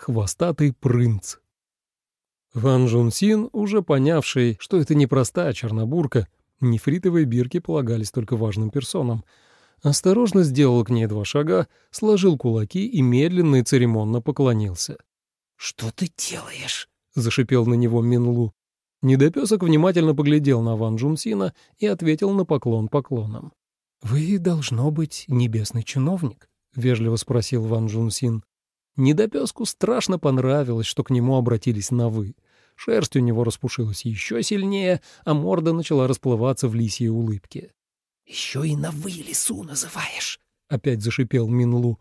Хвостатый принц. Ван Жунсин, уже понявший, что это не простая чернобурка, нефритовые бирки полагались только важным персонам, осторожно сделал к ней два шага, сложил кулаки и медленно и церемонно поклонился. «Что ты делаешь?» — зашипел на него Минлу. Недопесок внимательно поглядел на Ван Джунсина и ответил на поклон поклоном. «Вы, должно быть, небесный чиновник?» — вежливо спросил Ван Джунсин. Недопеску страшно понравилось, что к нему обратились на «вы». Шерсть у него распушилась еще сильнее, а морда начала расплываться в лисьей улыбке. «Еще и на «вы» лису называешь!» — опять зашипел Минлу.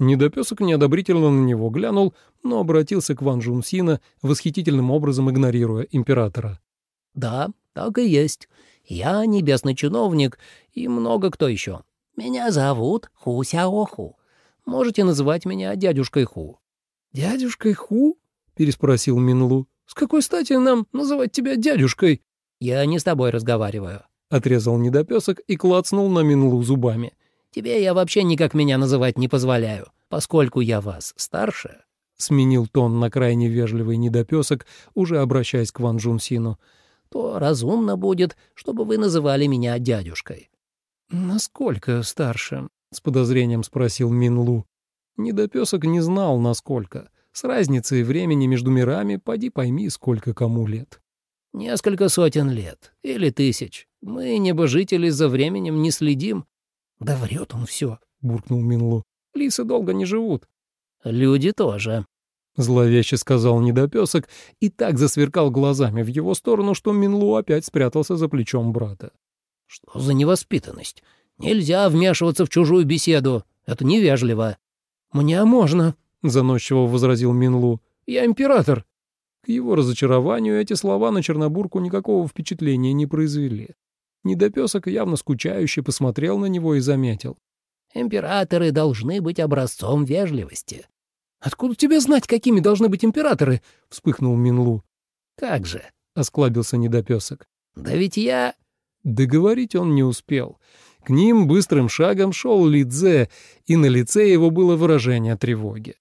Недопесок неодобрительно на него глянул, но обратился к Ван Джунсина, восхитительным образом игнорируя императора. «Да, так и есть. Я небесный чиновник и много кто еще. Меня зовут Ху Сяоху. Можете называть меня дядюшкой Ху». «Дядюшкой Ху?» — переспросил Минлу. «С какой стати нам называть тебя дядюшкой?» «Я не с тобой разговариваю», — отрезал недопесок и клацнул на Минлу зубами. Тебе я вообще никак меня называть не позволяю, поскольку я вас старше». Сменил тон на крайне вежливый недопесок, уже обращаясь к Ван Джунсину. «То разумно будет, чтобы вы называли меня дядюшкой». «Насколько старше?» — с подозрением спросил Минлу. Недопесок не знал, насколько. С разницей времени между мирами поди пойми, сколько кому лет. «Несколько сотен лет. Или тысяч. Мы, небожители, за временем не следим, «Да врет он все», — буркнул Минлу. «Лисы долго не живут». «Люди тоже», — зловеще сказал недопесок и так засверкал глазами в его сторону, что Минлу опять спрятался за плечом брата. «Что за невоспитанность? Нельзя вмешиваться в чужую беседу. Это невежливо». «Мне можно», — заносчиво возразил Минлу. «Я император». К его разочарованию эти слова на Чернобурку никакого впечатления не произвели. Недопесок явно скучающе посмотрел на него и заметил. «Императоры должны быть образцом вежливости». «Откуда тебе знать, какими должны быть императоры?» — вспыхнул Минлу. «Как же?» — осклабился недопесок. «Да ведь я...» Договорить он не успел. К ним быстрым шагом шел Лидзе, и на лице его было выражение тревоги.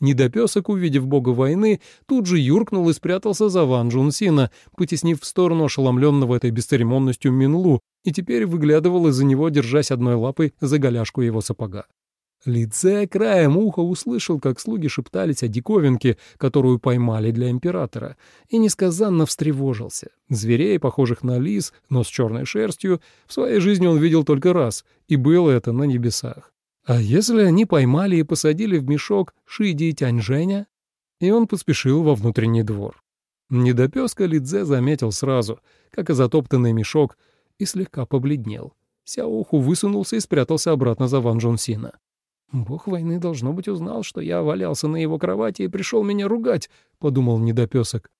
Недопесок, увидев бога войны, тут же юркнул и спрятался за Ван Джунсина, потеснив в сторону ошеломленного этой бесцеремонностью Минлу, и теперь выглядывал из-за него, держась одной лапой за голяшку его сапога. Лице краем уха услышал, как слуги шептались о диковинке, которую поймали для императора, и несказанно встревожился. Зверей, похожих на лис, но с черной шерстью, в своей жизни он видел только раз, и было это на небесах. А если они поймали и посадили в мешок Шиди и Тяньжэня? И он поспешил во внутренний двор. Недопеска Лидзе заметил сразу, как и затоптанный мешок, и слегка побледнел. Сяоху высунулся и спрятался обратно за Ван Джонсина. «Бог войны, должно быть, узнал, что я валялся на его кровати и пришел меня ругать», — подумал недопесок.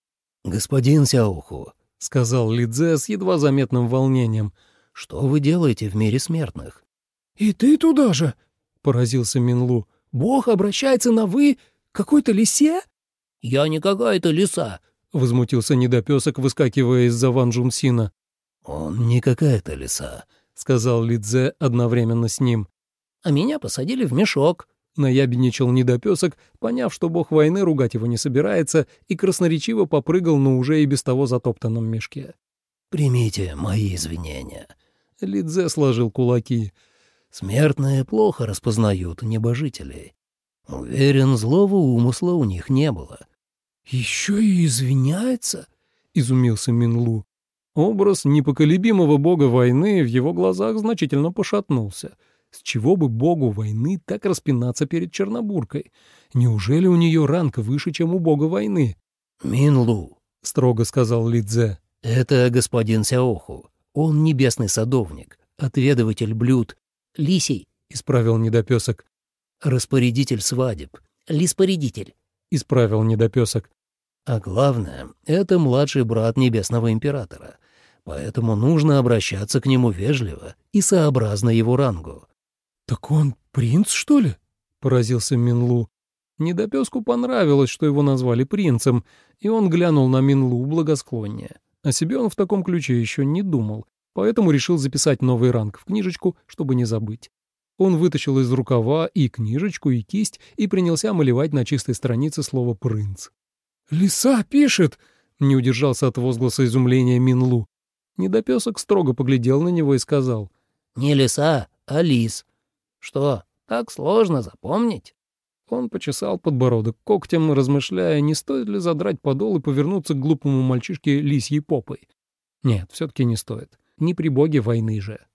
«Господин Сяоху», — сказал Лидзе с едва заметным волнением, — «что вы делаете в мире смертных?» «И ты туда же?» — поразился Минлу. «Бог обращается на «вы» какой-то лисе?» «Я не какая-то лиса», — возмутился недопесок, выскакивая из-за Ван Джунсина. «Он не какая-то лиса», — сказал Лидзе одновременно с ним. «А меня посадили в мешок», — наябедничал недопесок, поняв, что бог войны ругать его не собирается, и красноречиво попрыгал на уже и без того затоптанном мешке. «Примите мои извинения». Лидзе сложил кулаки. Смертные плохо распознают небожителей. Уверен, злого умысла у них не было. «Еще и извиняется?» — изумился Минлу. Образ непоколебимого бога войны в его глазах значительно пошатнулся. С чего бы богу войны так распинаться перед Чернобуркой? Неужели у нее ранг выше, чем у бога войны? «Минлу», — строго сказал Лидзе, — «это господин Сяоху. Он небесный садовник, отведыватель блюд, Лисий, — исправил недопесок. Распорядитель свадеб. Лиспорядитель, — исправил недопесок. А главное, это младший брат Небесного Императора, поэтому нужно обращаться к нему вежливо и сообразно его рангу. «Так он принц, что ли?» — поразился Минлу. Недопеску понравилось, что его назвали принцем, и он глянул на Минлу благосклоннее. О себе он в таком ключе еще не думал, поэтому решил записать новый ранг в книжечку, чтобы не забыть. Он вытащил из рукава и книжечку, и кисть и принялся малевать на чистой странице слово «принц». «Лиса пишет!» — не удержался от возгласа изумления Минлу. Недопесок строго поглядел на него и сказал. «Не лиса, а лис. Что, так сложно запомнить?» Он почесал подбородок когтем, размышляя, не стоит ли задрать подол и повернуться к глупому мальчишке лисьей попой. Нет, все-таки не стоит. Не при боге войны же.